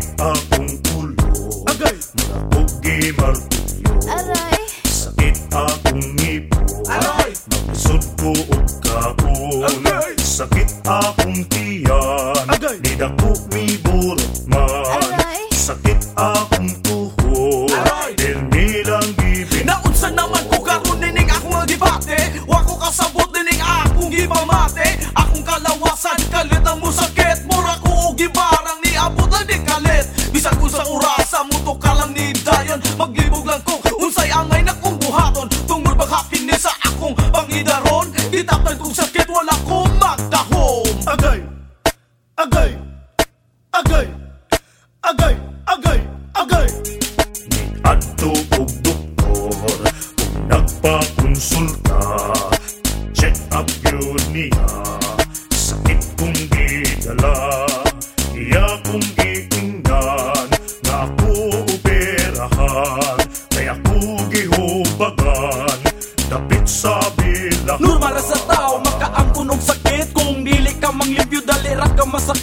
Sakit akong ulo Agay! Mga bugi martilyo Aray, Sakit akong ngipon Aray! Magsud ko og kaon Agay! Sakit akong tiyan Agay! Agay! Agay! Agay! Agay! Ni adto og doktor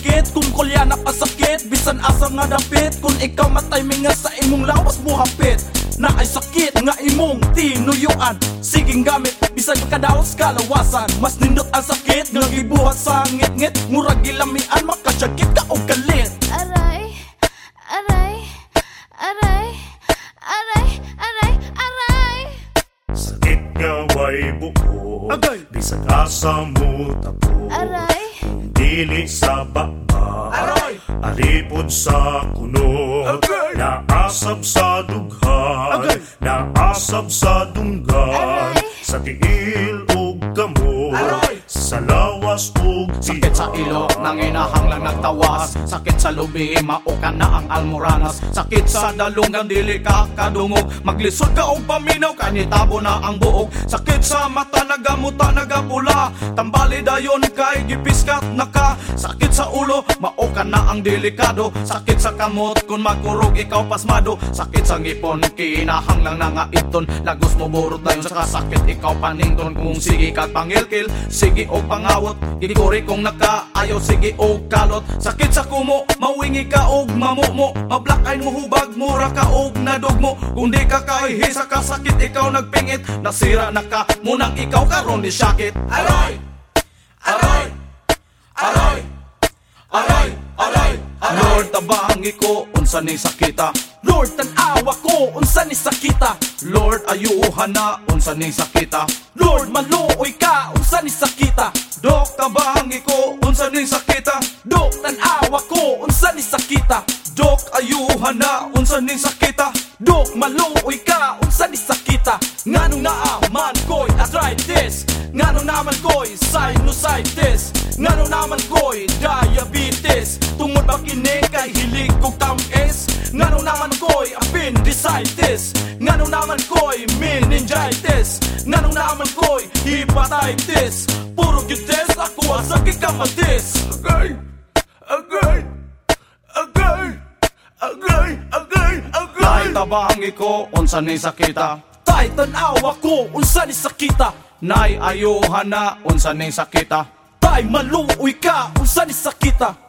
ka masakit Kung kulya na kasakit bisan asa nga dapit Kung ikaw matay nga sa imong lawas mo hapit na ay sakit nga imong tinuyuan. Siging gamit, bisan kadaos kalawasan. Mas nindot ang sakit nga gibuhat sa ngit-ngit. Murag gilamian, makasyagit ka og kalit aray, aray, aray, aray, aray, aray. Sakit nga way buko Agay! Bisag asa mo tapo Aray, Dili sa baba Aray! Alipod sa kuno Agay! Naasab sa dughan Agay! Naasab sa dunggan Aray! Sa tiil ug gamot Aray! Sa ug Sakit sa ilo, nanginahang lang nagtawas. Sakit sa lubi, mao ka na ang almoranas. Sakit sa dalungan, dili ka kadungog. Maglisod ka og paminaw, kanitabo na ang buog. Sakit sa mata, nagamuta, nagapula. Tambali dayon kay gipiskat na ka. Sakit sa ulo, mao ka na ang delikado. Sakit sa kamot, kung magkurog ikaw pasmado. Sakit sa ngipon, kinahang lang na nga iton Lagos mo burot dayon sa kasakit, ikaw panington. Kung sige ka pangilkil, sige o pangawot Gigikuri kung nakaayaw, sige o kalot Sakit sa kumo, mawingi ka og mamumo Mablakay mo hubag, mura ka og nadugmo Kung di ka kaihi sa kasakit, ikaw nagpingit Nasira na ka, munang ikaw karon ni sakit Aray! Aray! Aray! Aray! Aray! Lord, tabangi ko, unsa ni sakita? Lord, tanawa ko, unsa ni sakita? Lord, ayuhan na, unsa ni sakita? Lord, maluoy ka, unsa ni sakita? Dok, tabangi ko, unsa ni sakita? Dok, tanawa ko, unsa ni sakita? Dok, ayuhan na, unsa ni sakita? Dok, maluoy ka, unsa ni sakita? Nganong naaman ko'y arthritis? Nganong naman ko'y sinusitis? Nganong naman ko'y diabetes? Tungod ba kini appendicitis Nganong naman ko'y meningitis Nganong naman ko'y hepatitis Puro gyutes ako ang sakit kamatis Agay! Agay! Agay! Agay! Agay! Agay! Tay tabangi ko, unsa ni sakita Tay tanawa ko, unsa ni sakita Nay ayuhan na, unsa ni sakita Tay maluoy ka, unsa ni sakita